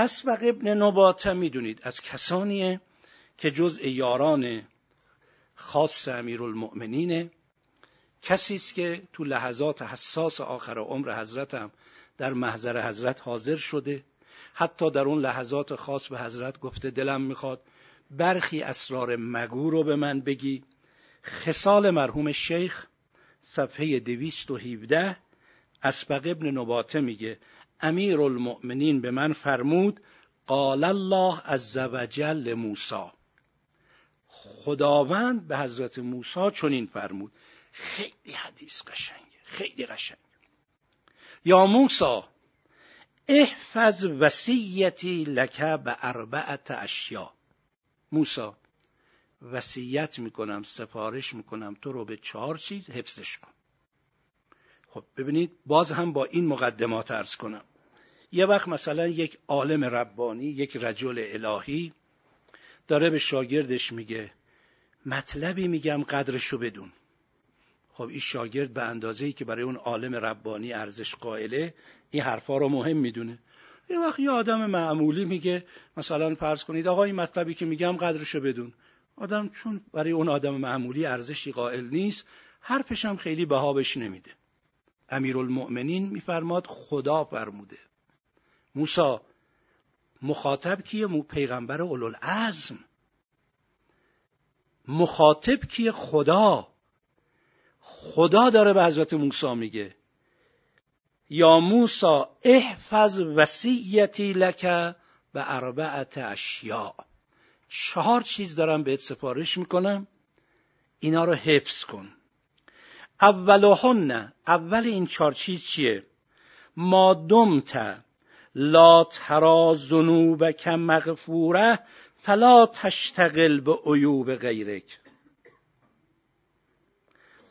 اسبق ابن نباته می‌دونید. از کسانیه که جزء یاران خاص امیرالمؤمنینه. کسی است که تو لحظات حساس آخر عمر حضرتم در محضر حضرت حاضر شده. حتی در اون لحظات خاص به حضرت گفته دلم می‌خواد برخی اسرار مگو رو به من بگی. خصال مرحوم شیخ صفحه دویست و هیوده اسبق ابن نباته میگه. امیر المؤمنین به من فرمود قال الله عز وجل موسی خداوند به حضرت موسی چنین فرمود. خیلی حدیث قشنگه خیلی قشنگه. یا موسی احفظ وسیعتی لکه به اربعت اشیا. موسی وسیعت می‌کنم سفارش می‌کنم تو رو به چهار چیز حفظش کن. خب ببینید باز هم با این مقدمات ارز کنم. یه وقت مثلا یک عالم ربانی یک رجل الهی داره به شاگردش میگه مطلبی میگم قدرشو بدون. خب این شاگرد به اندازه که برای اون عالم ربانی ارزش قائله این حرفا رو مهم می‌دونه. یه وقت یه آدم معمولی میگه مثلا فرض کنید آقا این مطلبی که میگم قدرشو بدون. آدم چون برای اون آدم معمولی ارزشی قائل نیست حرفش هم خیلی بها بهش نمیده. امیرالمؤمنین میفرماد خدا فرموده. موسی مخاطب کیه؟ مو پیغمبر اولوالعزم. مخاطب کیه؟ خدا. خدا داره به حضرت موسی میگه. یا موسی احفظ وسیعتی لکه به اربعت اشیاء. چهار چیز دارم بهت سفارش می‌کنم. اینا رو حفظ کن. اولهن اول این چهار چیز چیه؟ ما دمت لا ترا ذنوبک مغفوره فلا تشتغل به عیوب غیرک.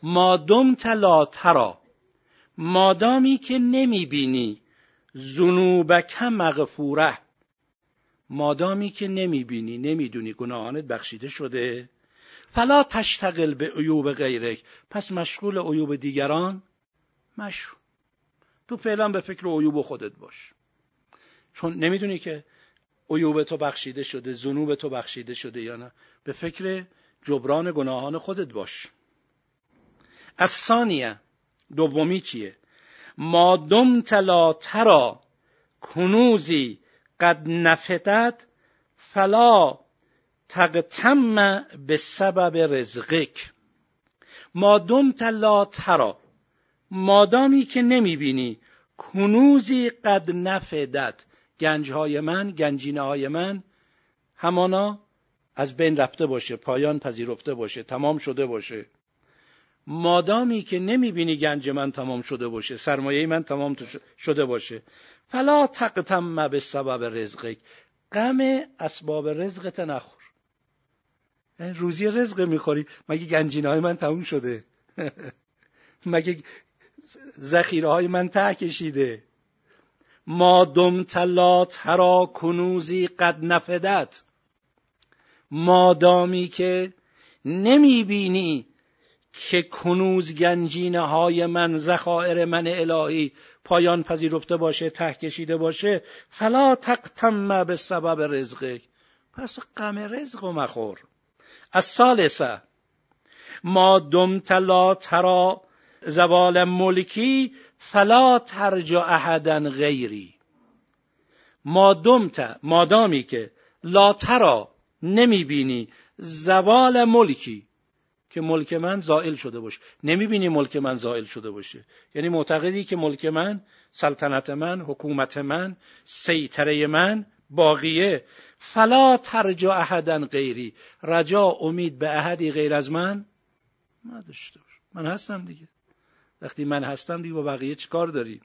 ما دمت لا ترا. مادامی که نمی‌بینی ذنوبک مغفوره. مادامی که نمی‌بینی نمی‌دونی گناهانت بخشیده شده. فلا تشتغل به عیوب غیرک. پس مشغول عیوب دیگران مشو. تو فعلا به فکر عیوب خودت باش. چون نمی‌دونی که عیوب تو بخشیده شده ذنوب تو بخشیده شده یا نه. به فکر جبران گناهان خودت باش. از ثانیه دومی چیه؟ ما دمت لا ترا کنوزی قد نفتت فلا تقتم به سبب رزقک. ما دمت لا ترا مادامی که نمی‌بینی کنوزی قد نفدت گنجهای من گنجینه های من همانا از بین رفته باشه پایان پذیرفته باشه تمام شده باشه. مادامی که نمی‌بینی گنج من تمام شده باشه سرمایه من تمام شده باشه. فلا تقتم به سبب رزقک. غم اسباب رزقت نخور. روزی رزق می‌خوری مگه گنجینه های من تموم شده؟ مگه ذخیره های من ته کشیده؟ ما دمت لا ترا کنوزی قد نفدت. مادامی که نمی‌بینی که کنوز گنجینه های من ذخایر من الهی پایان پذیرفته باشه ته کشیده باشه فلا تقتم به سبب رزقک پس غم رزق و مخور. از سالسه ما دمت لا ترا زوال ملکی فلا ترجع احدا غیری. ما دمت مادامی که لا ترا نمی‌بینی زوال ملکی. که ملک من زائل شده باشه نمی‌بینی ملک من زائل شده باشه. یعنی معتقدی که ملک من سلطنت من حکومت من سیطره من باقیه. فلا ترجا احدا غیری. رجا امید به احدی غیر از من نداشته باش. من هستم دیگه. وقتی من هستم دیگه با بقیه چیکار داری؟